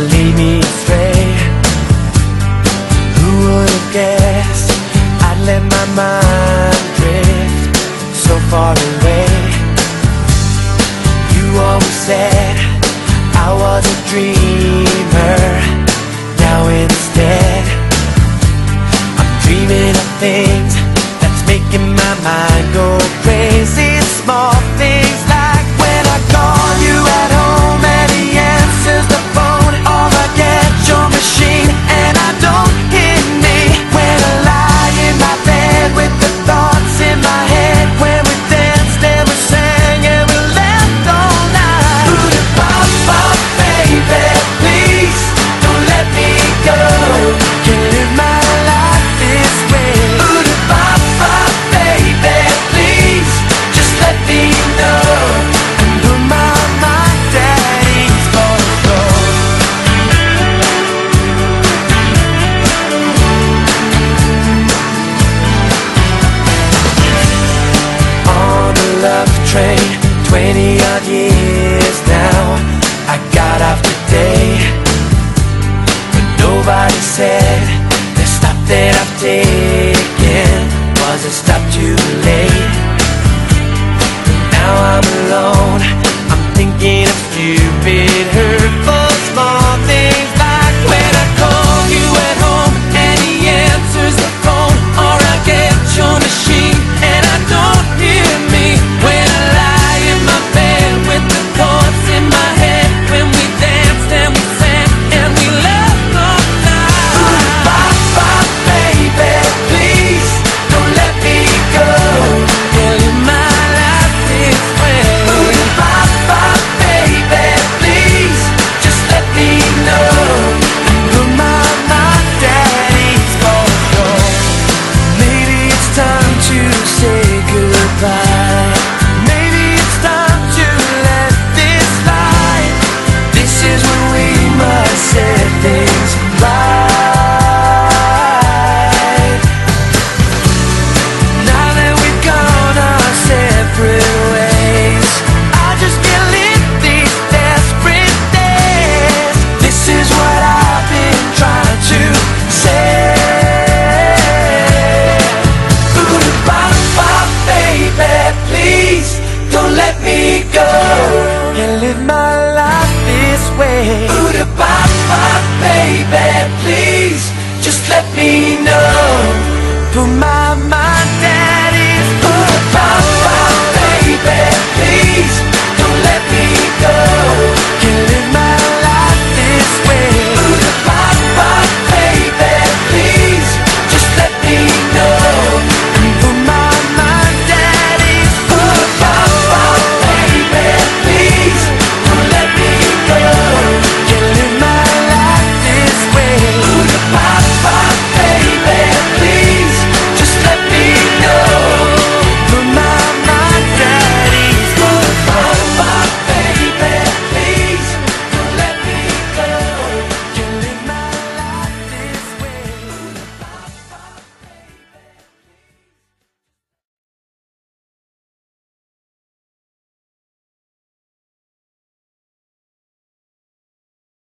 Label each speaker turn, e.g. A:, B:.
A: astray. Who would have guessed I'd let my mind drift so far away? You always said I was a dreamer. train 20 odd years now. I got off today But nobody said The stop that I've taken Was a stop too late. But now I'm alone I'm thinking of stupid Ooh, da, ba, baby, please, just let me know. Put my